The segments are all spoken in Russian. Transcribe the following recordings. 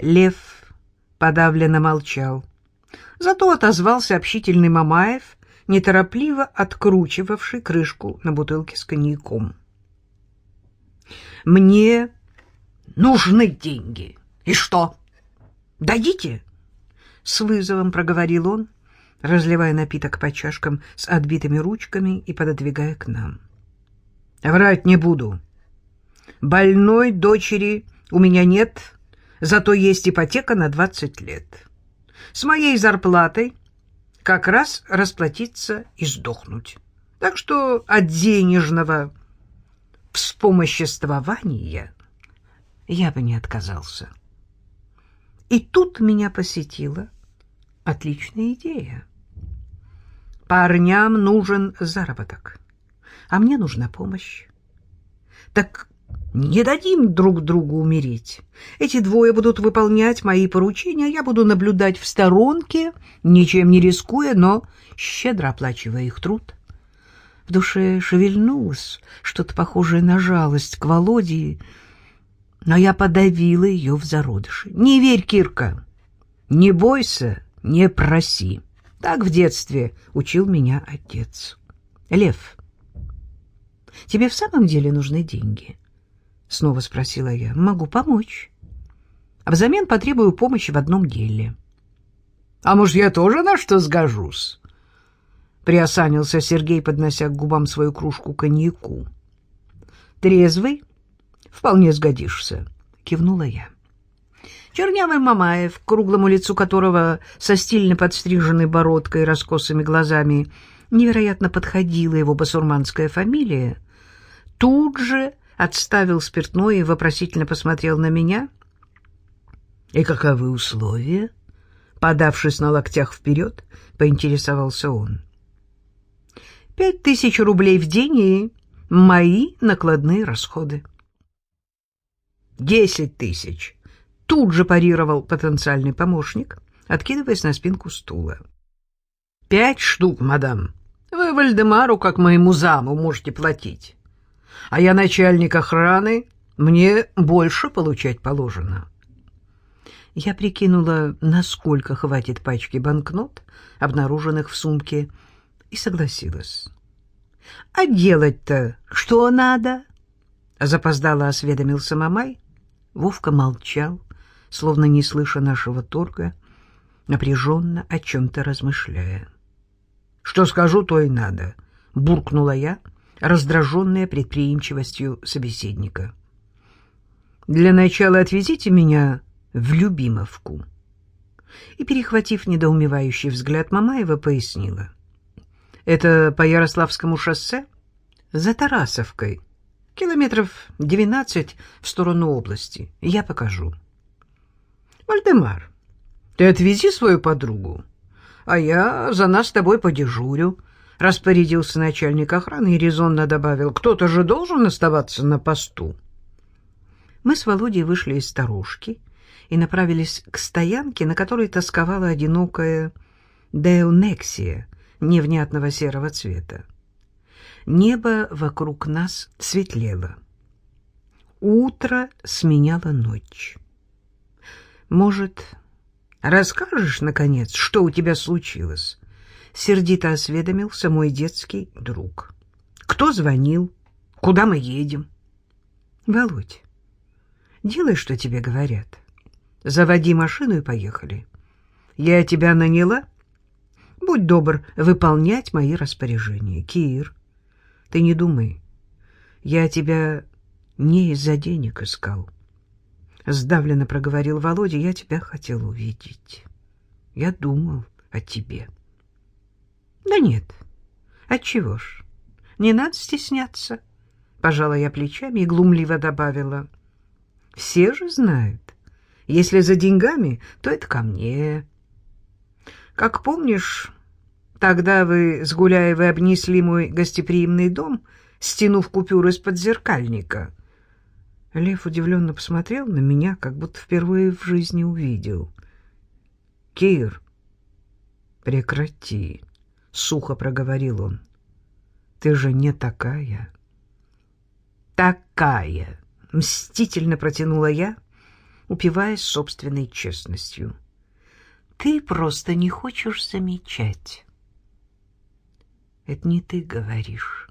Лев подавленно молчал. Зато отозвался общительный Мамаев, неторопливо откручивавший крышку на бутылке с коньяком. «Мне нужны деньги. И что? Дадите?» С вызовом проговорил он, разливая напиток по чашкам с отбитыми ручками и пододвигая к нам. «Врать не буду. Больной дочери у меня нет, зато есть ипотека на двадцать лет. С моей зарплатой как раз расплатиться и сдохнуть. Так что от денежного вспомоществования я бы не отказался. И тут меня посетила отличная идея. Парням нужен заработок, а мне нужна помощь. Так не дадим друг другу умереть. Эти двое будут выполнять мои поручения, я буду наблюдать в сторонке, ничем не рискуя, но щедро оплачивая их труд. В душе шевельнулось что-то похожее на жалость к Володе, но я подавила ее в зародыше. «Не верь, Кирка! Не бойся, не проси!» Так в детстве учил меня отец. «Лев, тебе в самом деле нужны деньги?» — снова спросила я. — Могу помочь. Взамен потребую помощи в одном деле. — А может, я тоже на что сгожусь? — приосанился Сергей, поднося к губам свою кружку коньяку. — Трезвый? Вполне сгодишься, — кивнула я. Чернявый Мамаев, круглому лицу которого со стильно подстриженной бородкой и раскосыми глазами невероятно подходила его басурманская фамилия, тут же отставил спиртное и вопросительно посмотрел на меня. «И каковы условия?» Подавшись на локтях вперед, поинтересовался он. «Пять тысяч рублей в день и мои накладные расходы». «Десять тысяч!» — тут же парировал потенциальный помощник, откидываясь на спинку стула. «Пять штук, мадам. Вы Вальдемару, как моему заму, можете платить а я начальник охраны, мне больше получать положено. Я прикинула, насколько хватит пачки банкнот, обнаруженных в сумке, и согласилась. — А делать-то что надо? — запоздало осведомился Мамай. Вовка молчал, словно не слыша нашего торга, напряженно о чем-то размышляя. — Что скажу, то и надо, — буркнула я, — раздраженная предприимчивостью собеседника. «Для начала отвезите меня в Любимовку». И, перехватив недоумевающий взгляд Мамаева, пояснила. «Это по Ярославскому шоссе? За Тарасовкой. Километров двенадцать в сторону области. Я покажу». «Вальдемар, ты отвези свою подругу, а я за нас с тобой подежурю», распорядился начальник охраны и резонно добавил, кто-то же должен оставаться на посту. Мы с Володей вышли из сторожки и направились к стоянке, на которой тосковала одинокая деонексия невнятного серого цвета. Небо вокруг нас светлело. Утро сменяло ночь. Может, расскажешь, наконец, что у тебя случилось? Сердито осведомился мой детский друг. «Кто звонил? Куда мы едем?» «Володь, делай, что тебе говорят. Заводи машину и поехали. Я тебя наняла. Будь добр выполнять мои распоряжения. Кир, ты не думай. Я тебя не из-за денег искал». Сдавленно проговорил Володя, я тебя хотел увидеть. Я думал о тебе. Да нет. Отчего ж? Не надо стесняться. Пожала я плечами и глумливо добавила. Все же знают. Если за деньгами, то это ко мне. Как помнишь, тогда вы с Гуляевой обнесли мой гостеприимный дом, стянув купюры из-под зеркальника. Лев удивленно посмотрел на меня, как будто впервые в жизни увидел. «Кир, прекрати!» — сухо проговорил он. «Ты же не такая». «Такая!» — мстительно протянула я, упиваясь собственной честностью. «Ты просто не хочешь замечать». «Это не ты говоришь.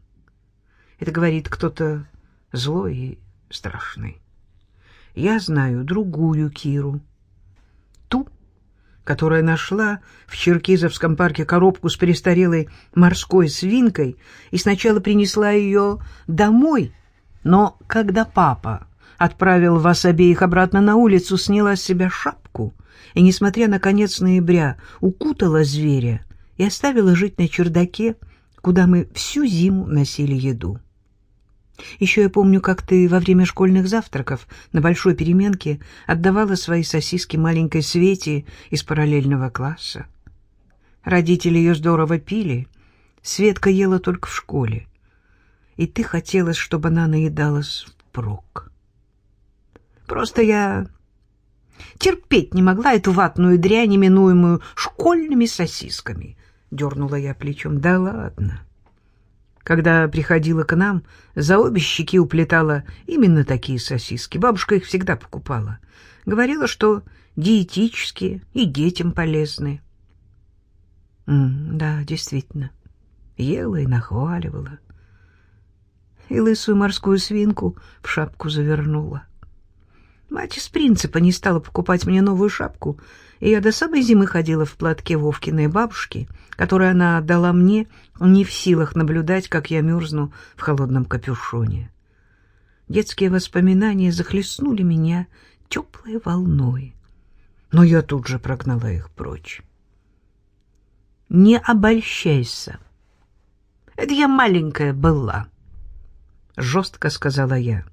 Это говорит кто-то злой и страшный. Я знаю другую Киру. Которая нашла в Черкизовском парке коробку с престарелой морской свинкой и сначала принесла ее домой, но когда папа отправил вас обеих обратно на улицу, сняла с себя шапку и, несмотря на конец ноября, укутала зверя и оставила жить на чердаке, куда мы всю зиму носили еду. Еще я помню, как ты во время школьных завтраков на большой переменке отдавала свои сосиски маленькой Свете из параллельного класса. Родители ее здорово пили, Светка ела только в школе, и ты хотела, чтобы она наедалась впрок. Просто я терпеть не могла эту ватную дрянь, именуемую школьными сосисками, — дернула я плечом. Да ладно. Когда приходила к нам, за обе щеки уплетала именно такие сосиски. Бабушка их всегда покупала. Говорила, что диетические и детям полезны. М да, действительно. Ела и нахваливала. И лысую морскую свинку в шапку завернула. Мать из принципа не стала покупать мне новую шапку, и я до самой зимы ходила в платке Вовкиной бабушки, которую она отдала мне, не в силах наблюдать, как я мерзну в холодном капюшоне. Детские воспоминания захлестнули меня теплой волной, но я тут же прогнала их прочь. «Не обольщайся. Это я маленькая была», — жестко сказала я.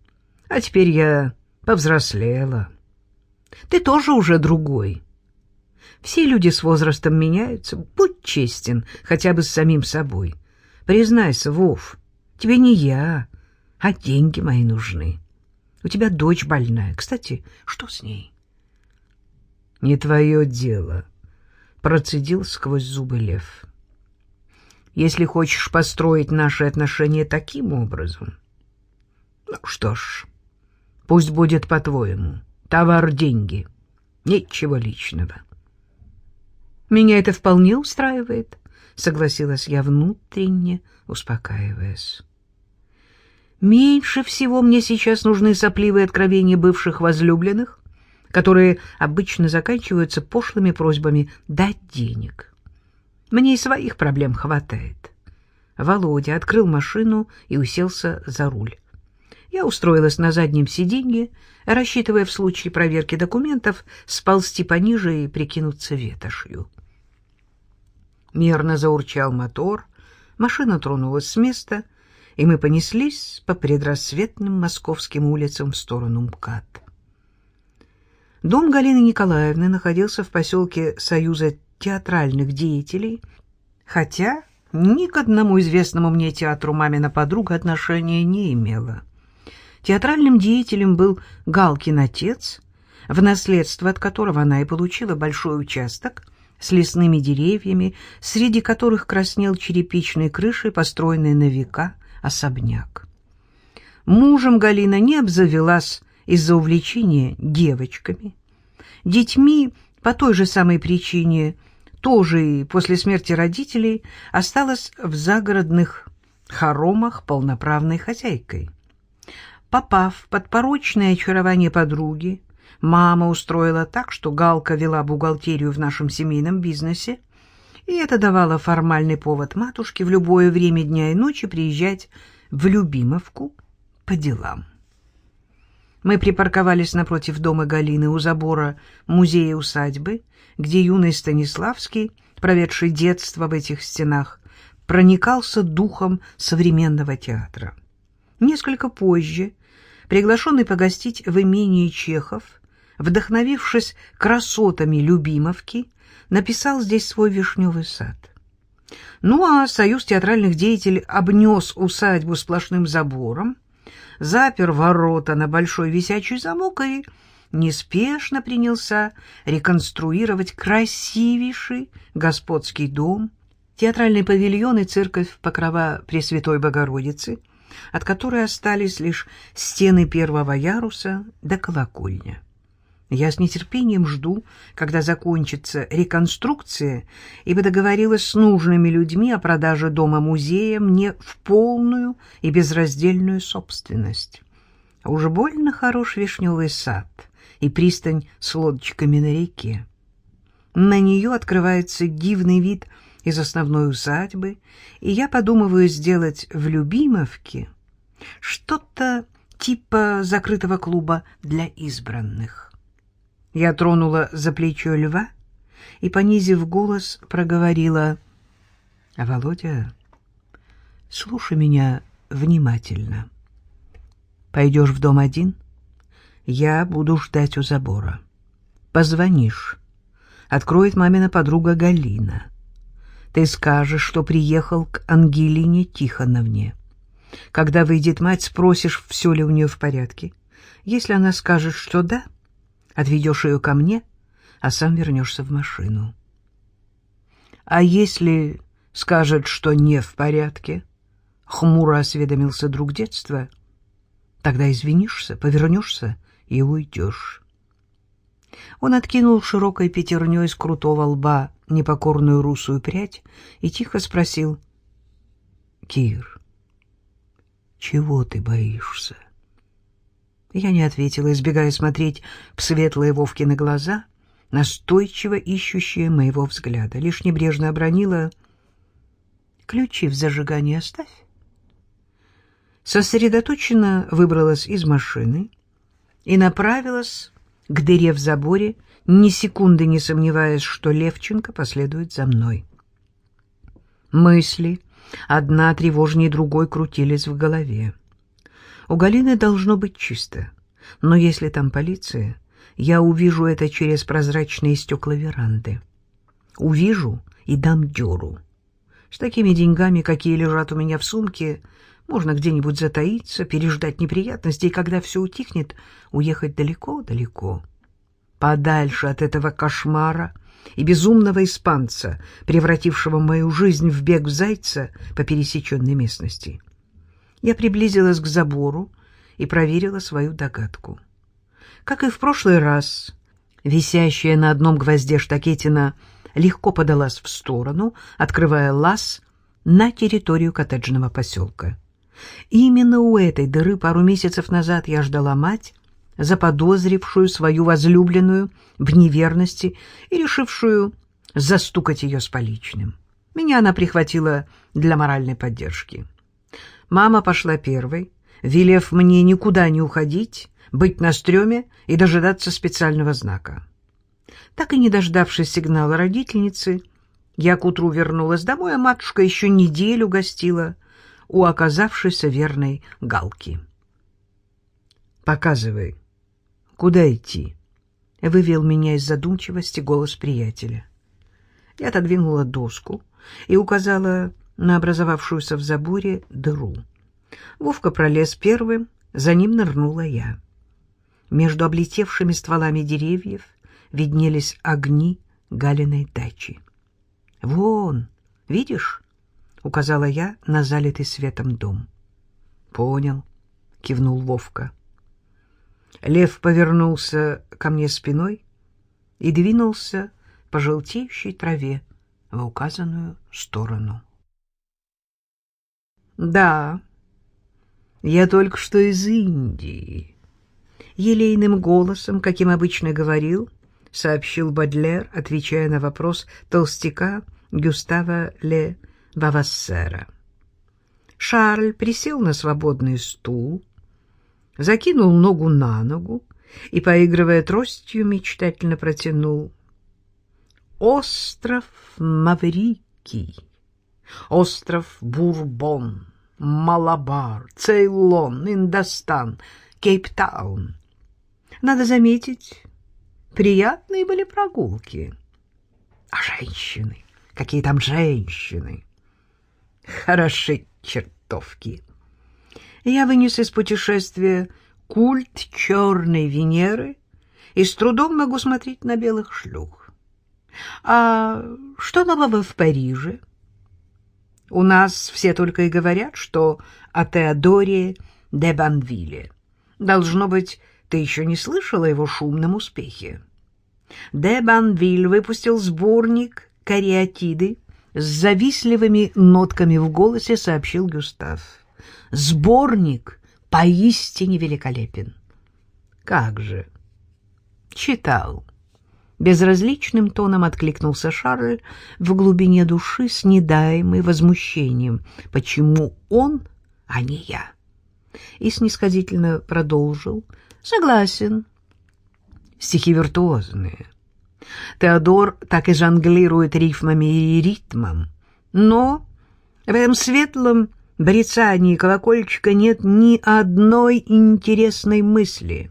«А теперь я повзрослела. Ты тоже уже другой. Все люди с возрастом меняются. Будь честен хотя бы с самим собой. Признайся, Вов, тебе не я, а деньги мои нужны. У тебя дочь больная. Кстати, что с ней? Не твое дело, процедил сквозь зубы лев. Если хочешь построить наши отношения таким образом, ну что ж, Пусть будет по-твоему. Товар — деньги. Ничего личного. Меня это вполне устраивает, — согласилась я внутренне, успокаиваясь. Меньше всего мне сейчас нужны сопливые откровения бывших возлюбленных, которые обычно заканчиваются пошлыми просьбами дать денег. Мне и своих проблем хватает. Володя открыл машину и уселся за руль. Я устроилась на заднем сиденье, рассчитывая в случае проверки документов сползти пониже и прикинуться ветошью. Мерно заурчал мотор, машина тронулась с места, и мы понеслись по предрассветным московским улицам в сторону МКАД. Дом Галины Николаевны находился в поселке Союза театральных деятелей, хотя ни к одному известному мне театру мамина подруга отношения не имела. Театральным деятелем был Галкин отец, в наследство от которого она и получила большой участок с лесными деревьями, среди которых краснел черепичной крышей, построенный на века особняк. Мужем Галина не обзавелась из-за увлечения девочками. Детьми по той же самой причине тоже и после смерти родителей осталась в загородных хоромах полноправной хозяйкой. Попав под порочное очарование подруги, мама устроила так, что Галка вела бухгалтерию в нашем семейном бизнесе, и это давало формальный повод матушке в любое время дня и ночи приезжать в Любимовку по делам. Мы припарковались напротив дома Галины у забора музея-усадьбы, где юный Станиславский, проведший детство в этих стенах, проникался духом современного театра. Несколько позже приглашенный погостить в имении Чехов, вдохновившись красотами Любимовки, написал здесь свой вишневый сад. Ну а союз театральных деятелей обнес усадьбу сплошным забором, запер ворота на большой висячий замок и неспешно принялся реконструировать красивейший господский дом, театральный павильон и церковь Покрова Пресвятой Богородицы — от которой остались лишь стены первого яруса да колокольня. Я с нетерпением жду, когда закончится реконструкция, ибо договорилась с нужными людьми о продаже дома-музея мне в полную и безраздельную собственность. А уже больно хорош вишневый сад и пристань с лодочками на реке. На нее открывается дивный вид из основной усадьбы, и я подумываю сделать в Любимовке что-то типа закрытого клуба для избранных. Я тронула за плечо льва и, понизив голос, проговорила. — А Володя, слушай меня внимательно. Пойдешь в дом один, я буду ждать у забора. Позвонишь. Откроет мамина подруга Галина. Ты скажешь, что приехал к Ангелине Тихоновне. Когда выйдет мать, спросишь, все ли у нее в порядке. Если она скажет, что да, отведешь ее ко мне, а сам вернешься в машину. А если скажет, что не в порядке, хмуро осведомился друг детства, тогда извинишься, повернешься и уйдешь. Он откинул широкой пятерней с крутого лба непокорную русую прядь и тихо спросил. — Кир, чего ты боишься? Я не ответила, избегая смотреть в светлые Вовкины глаза, настойчиво ищущие моего взгляда. Лишь небрежно обронила «Ключи в зажигании оставь». Сосредоточенно выбралась из машины и направилась к дыре в заборе, ни секунды не сомневаясь, что Левченко последует за мной. Мысли, одна тревожнее другой, крутились в голове. У Галины должно быть чисто, но если там полиция, я увижу это через прозрачные стекла веранды. Увижу и дам дёру. С такими деньгами, какие лежат у меня в сумке, можно где-нибудь затаиться, переждать неприятности, и когда все утихнет, уехать далеко-далеко. Подальше от этого кошмара и безумного испанца, превратившего мою жизнь в бег зайца по пересеченной местности. Я приблизилась к забору и проверила свою догадку. Как и в прошлый раз, висящая на одном гвозде штакетина легко подалась в сторону, открывая лаз на территорию коттеджного поселка. именно у этой дыры пару месяцев назад я ждала мать, заподозрившую свою возлюбленную в неверности и решившую застукать ее с поличным. Меня она прихватила для моральной поддержки. Мама пошла первой, велев мне никуда не уходить, быть на стреме и дожидаться специального знака. Так и не дождавшись сигнала родительницы, я к утру вернулась домой, а матушка еще неделю гостила у оказавшейся верной Галки. «Показывай, куда идти?» — вывел меня из задумчивости голос приятеля. Я отодвинула доску и указала на образовавшуюся в заборе дыру. Вовка пролез первым, за ним нырнула я. Между облетевшими стволами деревьев виднелись огни Галиной дачи. «Вон, видишь?» — указала я на залитый светом дом. «Понял», — кивнул Вовка. Лев повернулся ко мне спиной и двинулся по желтеющей траве в указанную сторону. Да, я только что из Индии. Елейным голосом, каким обычно говорил, сообщил Бадлер, отвечая на вопрос толстяка Гюстава Ле Вавассера. Шарль присел на свободный стул, закинул ногу на ногу и, поигрывая тростью, мечтательно протянул «Остров Маврикий» остров Бурбон, Малабар, Цейлон, Индостан, Кейптаун. Надо заметить, приятные были прогулки. А женщины? Какие там женщины? Хороши чертовки. Я вынес из путешествия культ черной Венеры и с трудом могу смотреть на белых шлюх. А что нового в Париже? — у нас все только и говорят, что о Теодоре де Банвилле. Должно быть, Ты еще не слышала его шумном успехе? Де Банвиль выпустил сборник кариатиды с завистливыми нотками в голосе, сообщил Гюстав. Сборник поистине великолепен. Как же? Читал. Безразличным тоном откликнулся Шарль в глубине души с недаемым возмущением. Почему он, а не я? И снисходительно продолжил. Согласен. Стихи виртуозные. Теодор так и жонглирует рифмами и ритмом. Но в этом светлом брецании колокольчика нет ни одной интересной мысли.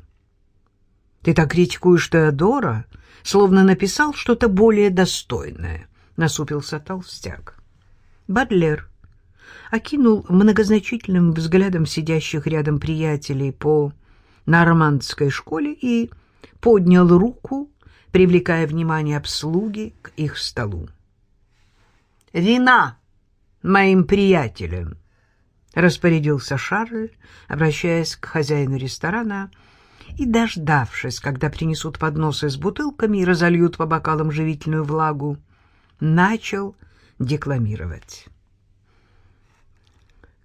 Ты так критикуешь Теодора, словно написал что-то более достойное, — насупился толстяк. Бадлер окинул многозначительным взглядом сидящих рядом приятелей по нормандской школе и поднял руку, привлекая внимание обслуги к их столу. «Вина моим приятелям!» — распорядился Шарль, обращаясь к хозяину ресторана, и, дождавшись, когда принесут подносы с бутылками и разольют по бокалам живительную влагу, начал декламировать.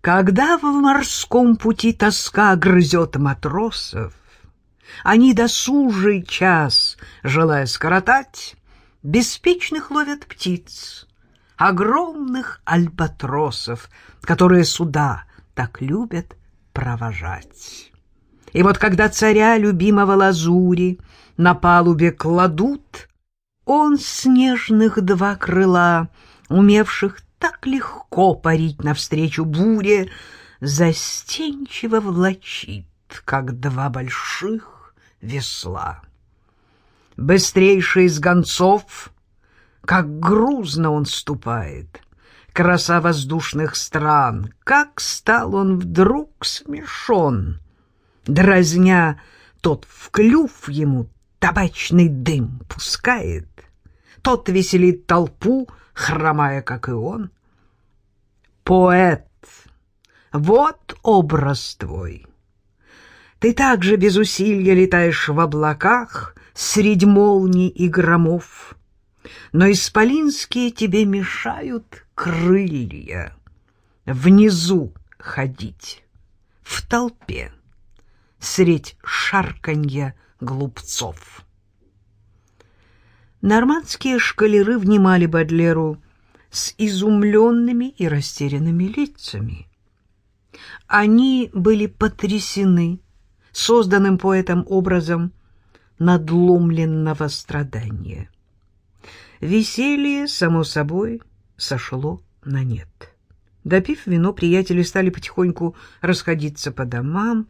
Когда в морском пути тоска грызет матросов, они досужий час, желая скоротать, беспечных ловят птиц, огромных альбатросов, которые суда так любят провожать. И вот когда царя любимого лазури на палубе кладут, он снежных два крыла, умевших так легко парить навстречу буре, застенчиво влачит, как два больших весла. Быстрейший из гонцов, как грузно он ступает, краса воздушных стран, как стал он вдруг смешон, дразня тот в клюв ему табачный дым пускает, тот веселит толпу, хромая, как и он. Поэт, вот образ твой. Ты также без усилия летаешь в облаках средь молний и громов, но исполинские тебе мешают крылья. Внизу ходить, в толпе, средь шарканья глупцов. Нормандские шкалеры внимали Бадлеру с изумленными и растерянными лицами. Они были потрясены созданным поэтом образом надломленного страдания. Веселье, само собой, сошло на нет. Допив вино, приятели стали потихоньку расходиться по домам.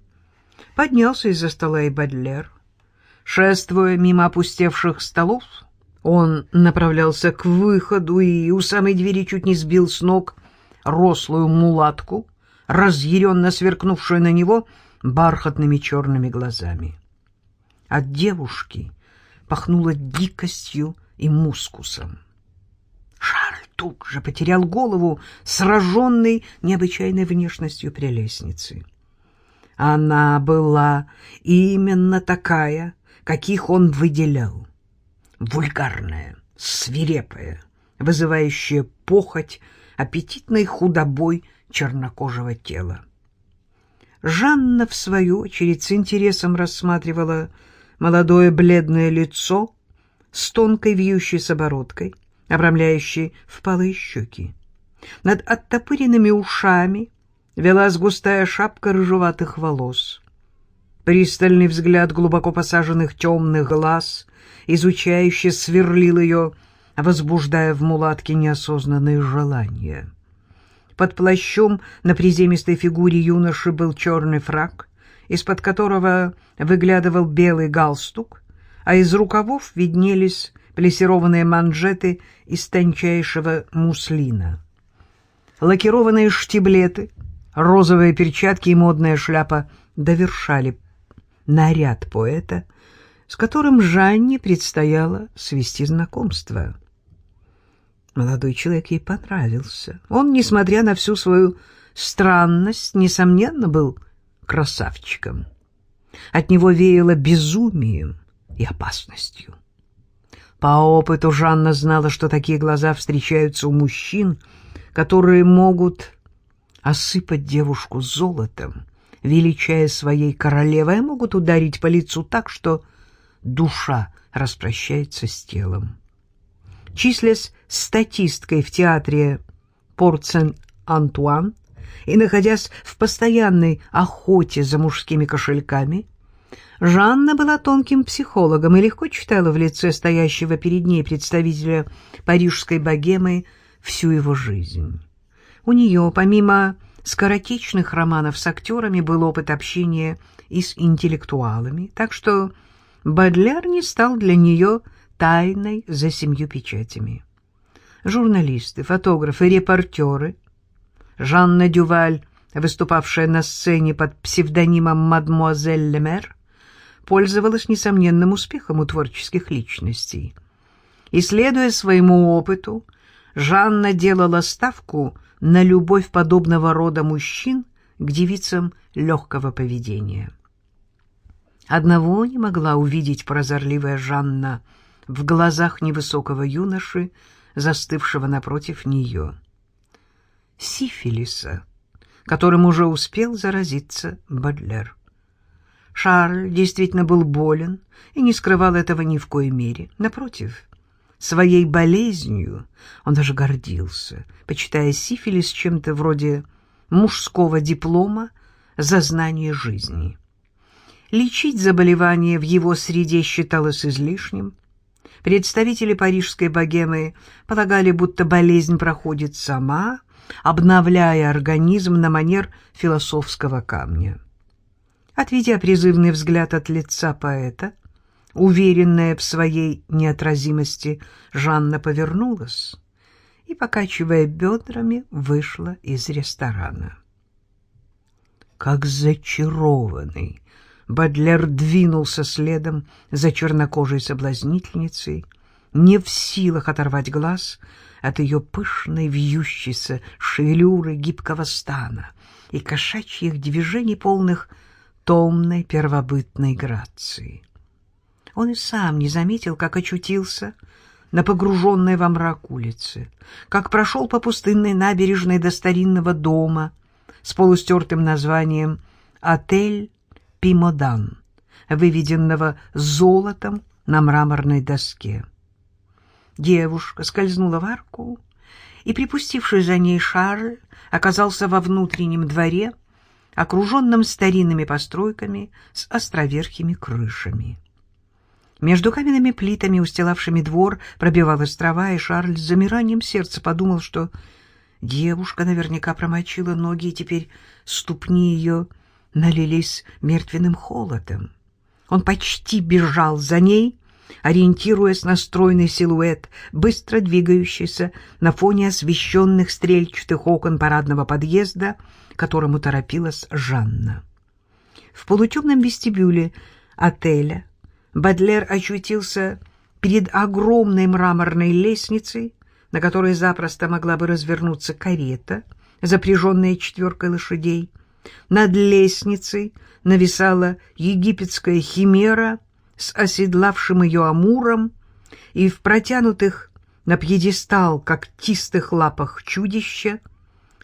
Поднялся из-за стола и Бадлер. Шествуя мимо опустевших столов, он направлялся к выходу и у самой двери чуть не сбил с ног рослую мулатку, разъяренно сверкнувшую на него бархатными черными глазами. От девушки пахнуло дикостью и мускусом. Шарль тут же потерял голову, сраженный необычайной внешностью прелестницы. Она была именно такая, каких он выделял вульгарная, свирепая, вызывающая похоть аппетитной худобой чернокожего тела. Жанна, в свою очередь, с интересом рассматривала молодое бледное лицо с тонкой вьющейся бородкой, обрамляющей впалые щеки. Над оттопыренными ушами велась густая шапка рыжеватых волос. Пристальный взгляд глубоко посаженных темных глаз изучающе сверлил ее, возбуждая в мулатке неосознанные желания. Под плащом на приземистой фигуре юноши был черный фраг, из-под которого выглядывал белый галстук, а из рукавов виднелись плессированные манжеты из тончайшего муслина. Лакированные штиблеты, розовые перчатки и модная шляпа довершали наряд поэта — с которым Жанне предстояло свести знакомство. Молодой человек ей понравился. Он, несмотря на всю свою странность, несомненно, был красавчиком. От него веяло безумием и опасностью. По опыту Жанна знала, что такие глаза встречаются у мужчин, которые могут осыпать девушку золотом, величая своей королевой, а могут ударить по лицу так, что душа распрощается с телом. Числясь статисткой в театре Порт-Сен-Антуан и находясь в постоянной охоте за мужскими кошельками, Жанна была тонким психологом и легко читала в лице стоящего перед ней представителя парижской богемы всю его жизнь. У нее, помимо скоротечных романов с актерами, был опыт общения и с интеллектуалами, так что Бадлер не стал для нее тайной за семью печатями. Журналисты, фотографы, репортеры, Жанна Дюваль, выступавшая на сцене под псевдонимом «Мадмуазель Лемер», пользовалась несомненным успехом у творческих личностей. Исследуя своему опыту, Жанна делала ставку на любовь подобного рода мужчин к девицам легкого поведения. Одного не могла увидеть прозорливая Жанна в глазах невысокого юноши, застывшего напротив нее. Сифилиса, которым уже успел заразиться Бадлер. Шарль действительно был болен и не скрывал этого ни в коей мере. Напротив, своей болезнью он даже гордился, почитая сифилис чем-то вроде мужского диплома за знание жизни. Лечить заболевание в его среде считалось излишним. Представители парижской богемы полагали, будто болезнь проходит сама, обновляя организм на манер философского камня. Отведя призывный взгляд от лица поэта, уверенная в своей неотразимости, Жанна повернулась и, покачивая бедрами, вышла из ресторана. Как зачарованный, Бадлер двинулся следом за чернокожей соблазнительницей, не в силах оторвать глаз от ее пышной вьющейся шевелюры гибкого стана и кошачьих движений полных томной первобытной грации. Он и сам не заметил, как очутился на погруженной во мрак улице, как прошел по пустынной набережной до старинного дома с полустертым названием «Отель Пимодан», выведенного золотом на мраморной доске. Девушка скользнула в арку, и, припустивший за ней Шарль, оказался во внутреннем дворе, окруженном старинными постройками с островерхими крышами. Между каменными плитами, устилавшими двор, пробивалась трава, и Шарль с замиранием сердца подумал, что девушка наверняка промочила ноги, и теперь ступни ее налились мертвенным холодом. Он почти бежал за ней, ориентируясь на стройный силуэт, быстро двигающийся на фоне освещенных стрельчатых окон парадного подъезда — которому торопилась Жанна. В полутемном вестибюле отеля Бадлер очутился перед огромной мраморной лестницей, на которой запросто могла бы развернуться карета, запряженная четверкой лошадей. Над лестницей нависала египетская химера с оседлавшим ее амуром, и в протянутых на пьедестал когтистых лапах чудища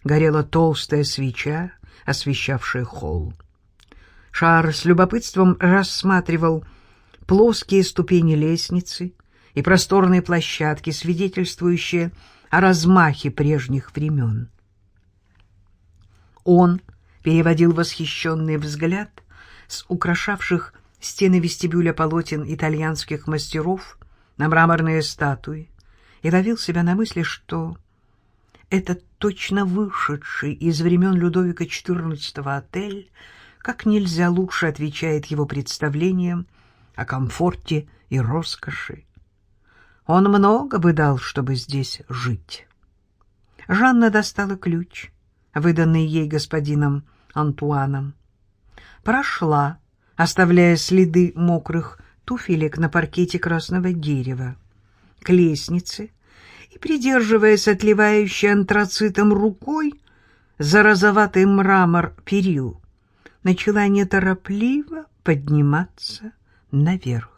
горела толстая свеча, освещавшая холл. Шар с любопытством рассматривал плоские ступени лестницы и просторные площадки, свидетельствующие о размахе прежних времен. Он переводил восхищенный взгляд с украшавших стены вестибюля полотен итальянских мастеров на мраморные статуи и ловил себя на мысли, что этот точно вышедший из времен Людовика XIV отель как нельзя лучше отвечает его представлениям о комфорте и роскоши. Он много бы дал, чтобы здесь жить. Жанна достала ключ, выданный ей господином Антуаном. Прошла, оставляя следы мокрых туфелек на паркете красного дерева, к лестнице, и, придерживаясь отливающей антрацитом рукой за розоватый мрамор перил, начала неторопливо подниматься наверх.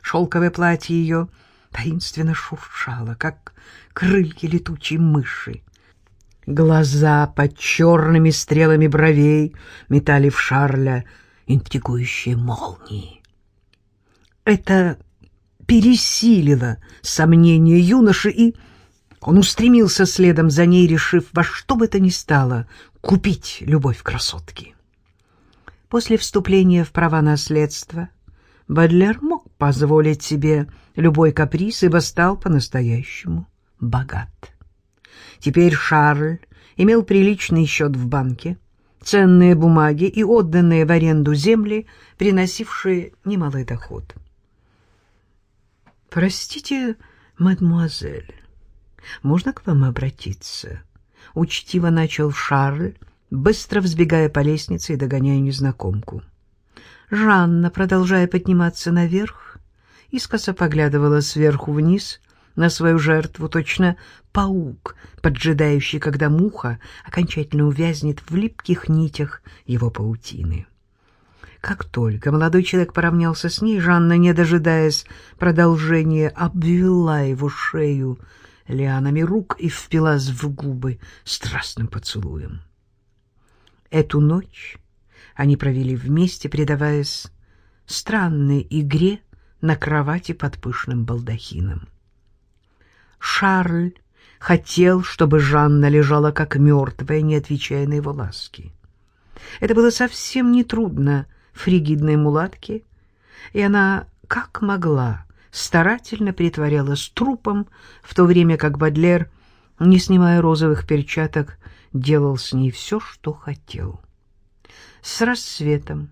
Шелковое платье ее таинственно шуршало, как крылья летучей мыши. Глаза под черными стрелами бровей метали в Шарля интригующие молнии. Это пересилило сомнения юноши, и он устремился следом за ней, решив во что бы то ни стало купить любовь красотки. После вступления в права наследства Бадлер мог позволить себе любой каприз, ибо стал по-настоящему богат. Теперь Шарль имел приличный счет в банке, ценные бумаги и отданные в аренду земли, приносившие немалый доход. «Простите, мадемуазель, можно к вам обратиться?» Учтиво начал Шарль, быстро взбегая по лестнице и догоняя незнакомку. Жанна, продолжая подниматься наверх, искоса поглядывала сверху вниз на свою жертву, точно паук, поджидающий, когда муха окончательно увязнет в липких нитях его паутины. Как только молодой человек поравнялся с ней, Жанна, не дожидаясь продолжения, обвела его шею лианами рук и впилась в губы страстным поцелуем. Эту ночь они провели вместе, предаваясь странной игре на кровати под пышным балдахином. Шарль хотел, чтобы Жанна лежала как мертвая, не отвечая на его ласки. Это было совсем нетрудно фригидной мулатке, и она, как могла, старательно притворялась трупом, в то время как Бадлер, не снимая розовых перчаток, делал с ней все, что хотел. С рассветом,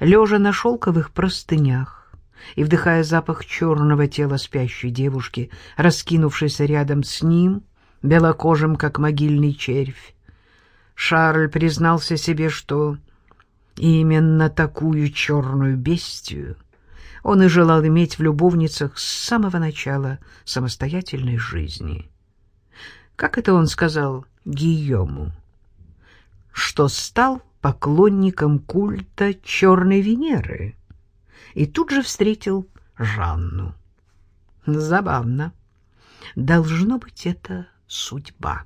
лежа на шелковых простынях и вдыхая запах черного тела спящей девушки, раскинувшейся рядом с ним, белокожим, как могильный червь, Шарль признался себе, что именно такую черную бестию он и желал иметь в любовницах с самого начала самостоятельной жизни. Как это он сказал Гийому? Что стал поклонником культа Черной Венеры и тут же встретил Жанну. Забавно. Должно быть, это судьба.